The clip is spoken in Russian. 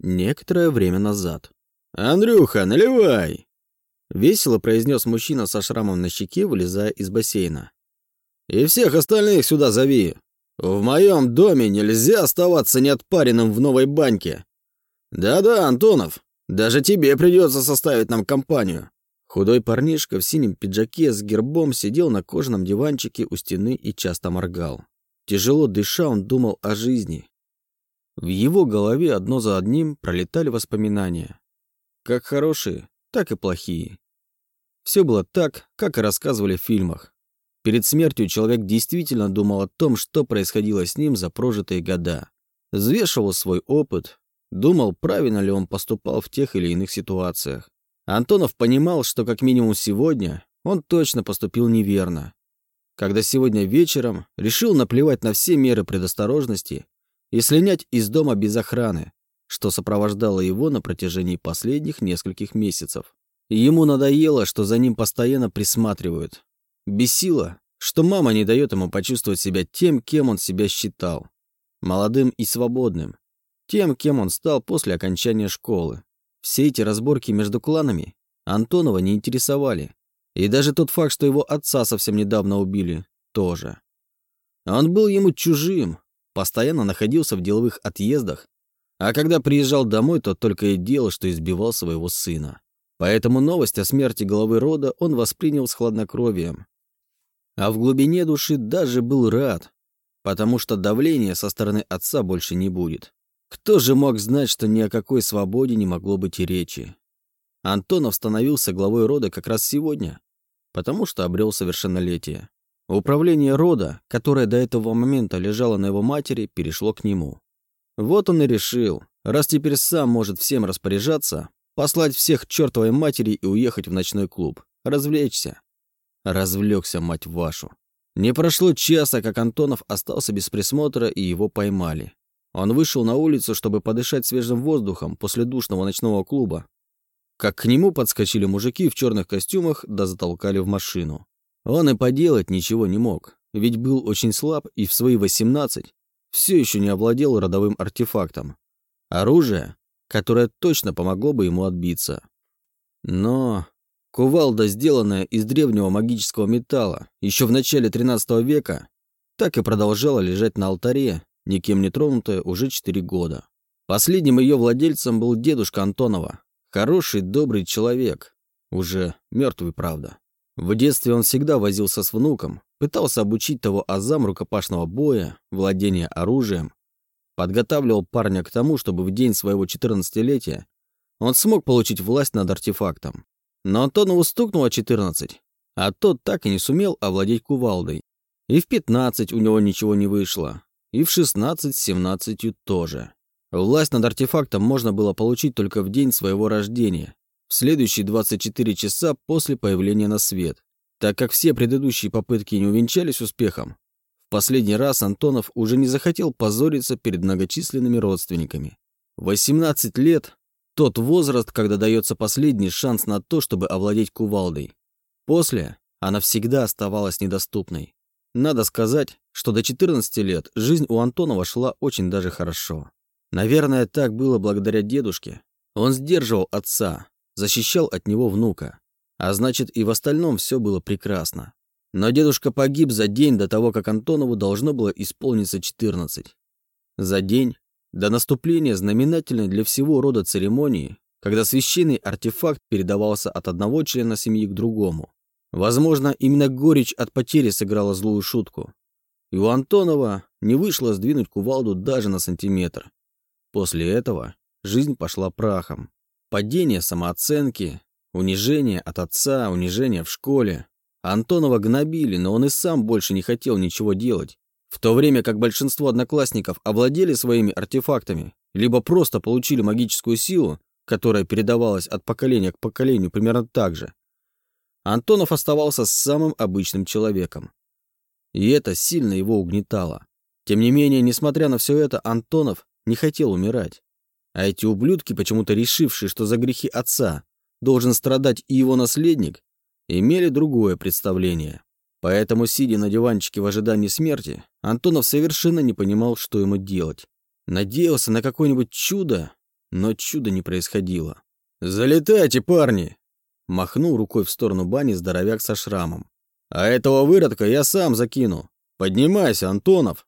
некоторое время назад. «Андрюха, наливай!» Весело произнес мужчина со шрамом на щеке, вылезая из бассейна. «И всех остальных сюда зови. В моем доме нельзя оставаться неотпаренным в новой баньке. Да-да, Антонов, даже тебе придется составить нам компанию». Худой парнишка в синем пиджаке с гербом сидел на кожаном диванчике у стены и часто моргал. Тяжело дыша, он думал о жизни. В его голове одно за одним пролетали воспоминания. Как хорошие, так и плохие. Все было так, как и рассказывали в фильмах. Перед смертью человек действительно думал о том, что происходило с ним за прожитые года. Взвешивал свой опыт, думал, правильно ли он поступал в тех или иных ситуациях. Антонов понимал, что как минимум сегодня он точно поступил неверно. Когда сегодня вечером решил наплевать на все меры предосторожности и слинять из дома без охраны, что сопровождало его на протяжении последних нескольких месяцев. Ему надоело, что за ним постоянно присматривают. Бесило, что мама не дает ему почувствовать себя тем, кем он себя считал. Молодым и свободным. Тем, кем он стал после окончания школы. Все эти разборки между кланами Антонова не интересовали. И даже тот факт, что его отца совсем недавно убили, тоже. Он был ему чужим, постоянно находился в деловых отъездах, а когда приезжал домой, то только и делал, что избивал своего сына. Поэтому новость о смерти главы рода он воспринял с хладнокровием. А в глубине души даже был рад, потому что давления со стороны отца больше не будет. Кто же мог знать, что ни о какой свободе не могло быть и речи? Антонов становился главой рода как раз сегодня, потому что обрел совершеннолетие. Управление рода, которое до этого момента лежало на его матери, перешло к нему. Вот он и решил, раз теперь сам может всем распоряжаться, Послать всех чертовой матери и уехать в ночной клуб. Развлечься. Развлекся, мать вашу. Не прошло часа, как Антонов остался без присмотра, и его поймали. Он вышел на улицу, чтобы подышать свежим воздухом после душного ночного клуба. Как к нему подскочили мужики в черных костюмах, да затолкали в машину. Он и поделать ничего не мог, ведь был очень слаб и в свои 18 все еще не овладел родовым артефактом. Оружие, которое точно помогло бы ему отбиться. Но кувалда, сделанная из древнего магического металла еще в начале 13 века, так и продолжала лежать на алтаре, никем не тронутая уже 4 года. Последним ее владельцем был дедушка Антонова. Хороший, добрый человек. Уже мертвый, правда. В детстве он всегда возился с внуком, пытался обучить того азам рукопашного боя, владения оружием, подготавливал парня к тому, чтобы в день своего 14-летия он смог получить власть над артефактом. Но Антонову стукнуло 14, а тот так и не сумел овладеть кувалдой. И в 15 у него ничего не вышло, и в 16 с 17 тоже. Власть над артефактом можно было получить только в день своего рождения, в следующие 24 часа после появления на свет. Так как все предыдущие попытки не увенчались успехом, Последний раз Антонов уже не захотел позориться перед многочисленными родственниками. 18 лет – тот возраст, когда дается последний шанс на то, чтобы овладеть кувалдой. После она всегда оставалась недоступной. Надо сказать, что до 14 лет жизнь у Антонова шла очень даже хорошо. Наверное, так было благодаря дедушке. Он сдерживал отца, защищал от него внука. А значит, и в остальном все было прекрасно. Но дедушка погиб за день до того, как Антонову должно было исполниться 14. За день до наступления знаменательной для всего рода церемонии, когда священный артефакт передавался от одного члена семьи к другому. Возможно, именно горечь от потери сыграла злую шутку. И у Антонова не вышло сдвинуть кувалду даже на сантиметр. После этого жизнь пошла прахом. Падение самооценки, унижение от отца, унижение в школе, Антонова гнобили, но он и сам больше не хотел ничего делать. В то время как большинство одноклассников овладели своими артефактами, либо просто получили магическую силу, которая передавалась от поколения к поколению примерно так же, Антонов оставался самым обычным человеком. И это сильно его угнетало. Тем не менее, несмотря на все это, Антонов не хотел умирать. А эти ублюдки, почему-то решившие, что за грехи отца должен страдать и его наследник, имели другое представление. Поэтому, сидя на диванчике в ожидании смерти, Антонов совершенно не понимал, что ему делать. Надеялся на какое-нибудь чудо, Но чуда не происходило. «Залетайте, парни!» Махнул рукой в сторону бани здоровяк со шрамом. «А этого выродка я сам закину. Поднимайся, Антонов!»